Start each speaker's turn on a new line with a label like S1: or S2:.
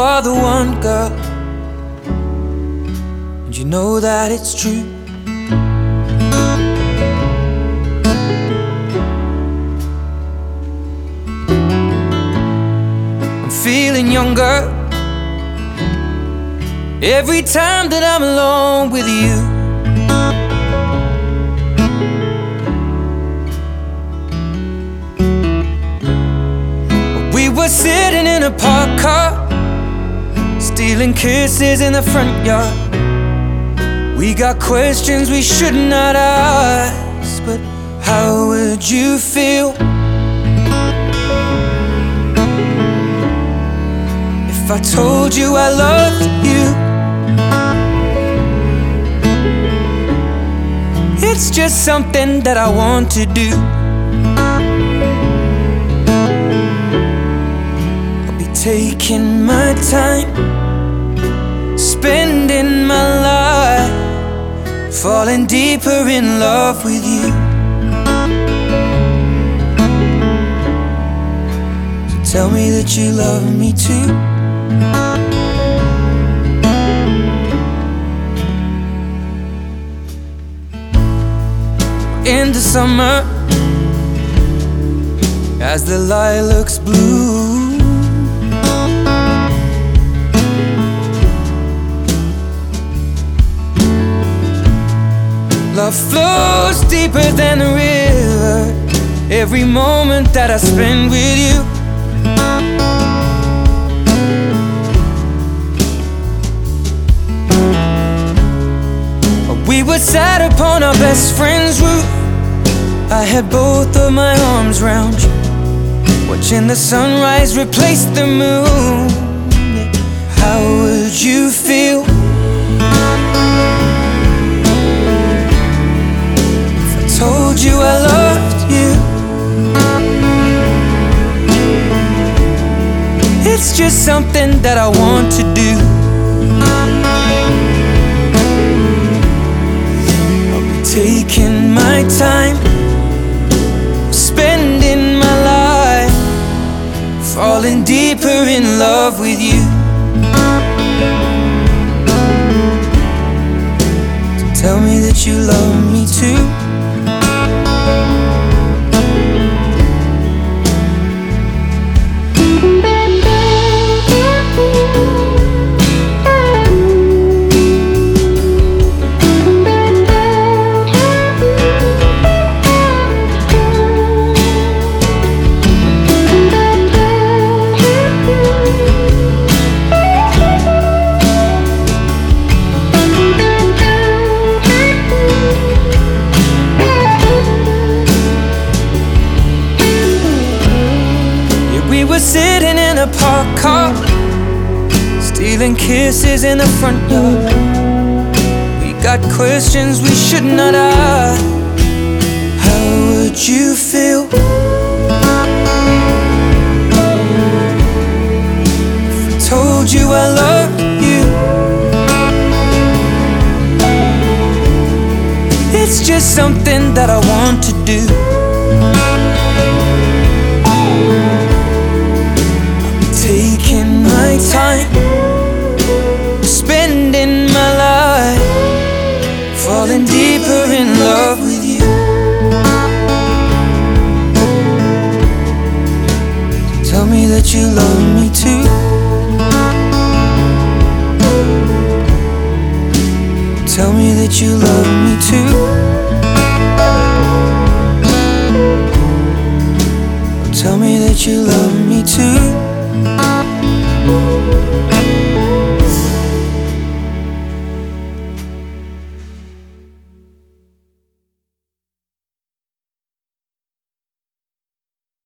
S1: Are the one, girl. And you know that it's true. I'm feeling younger every time that I'm alone with you. We were sitting in a parked car, stealing kisses in the front yard. We got questions we should not ask, but how would you feel if I told you I loved you? It's just something that I want to do. I'll be taking my time, falling deeper in love with you. So tell me that you love me too. in the summer as the lilacs blue. Flows deeper than the river. Every moment that I spend with you. We were sat upon our best friend's roof. I had both of my arms round you, watching the sunrise replace the moon. How would you feel It's just something that I want to do. taking my time, spending my life, falling deeper in love with you. So tell me that you love me parked car, stealing kisses in the front yard. We got questions we should not ask. How would you feel if I told you I love you? It's just something that I want to do. Deeper in love with you. Tell me that you love me too. Tell me that you love